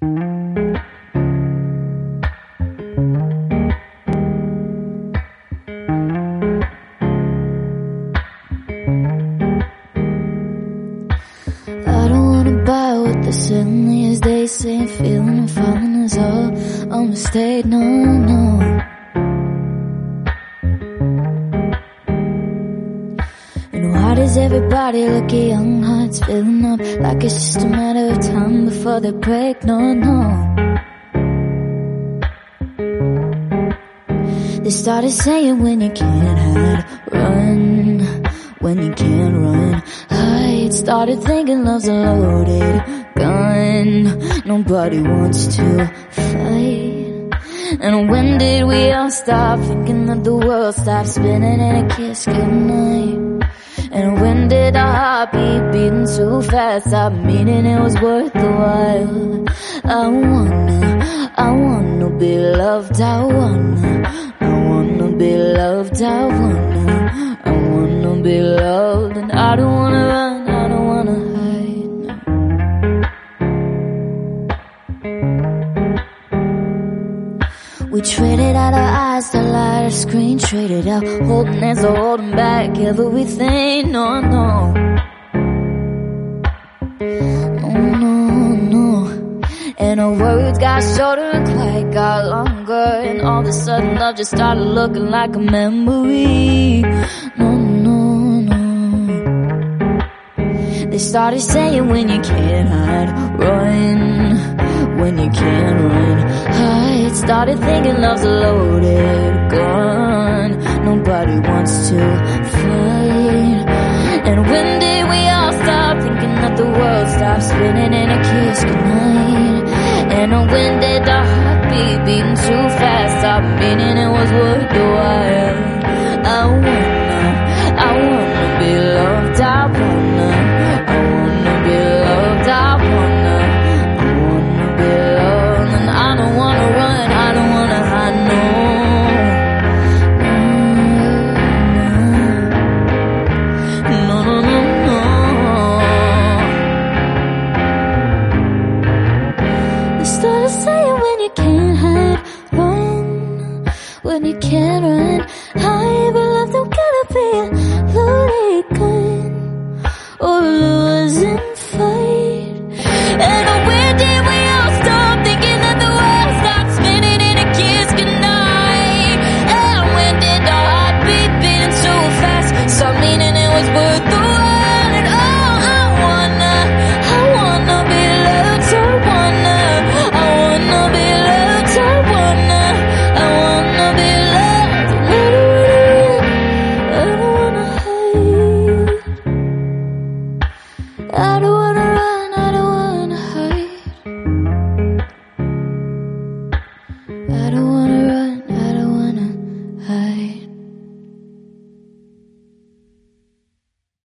I don't wanna buy what they're selling these days, saying feeling and falling is all a mistake. No, no. Does everybody look at young hearts filling up like it's just a matter of time before they break? No, no. They started saying when you can't hide, run. When you can't run, hide. Started thinking love's a loaded gun. Nobody wants to fight. And when did we all stop thinking that the world stopped spinning and a kiss goodnight? And when did our heartbeat beating so fast? Stop meaning it was worth the while? I wanna, I wanna be loved, I wanna, I wanna be loved, I wanna, I wanna be loved, and I don't wanna run, We traded out our eyes to light our screen, traded out holding hands or holding back everything. No, no. No, no, no. And our words got shorter and quiet got longer. And all of a sudden love just started looking like a memory. No, no, no. They started saying when you can't hide, run. When you can't run, I Started thinking love's a loaded gun. Nobody wants to fight. And when did we all stop thinking that the world stops spinning and a kiss goodnight? And when did When you can't run, hide. But love don't gotta be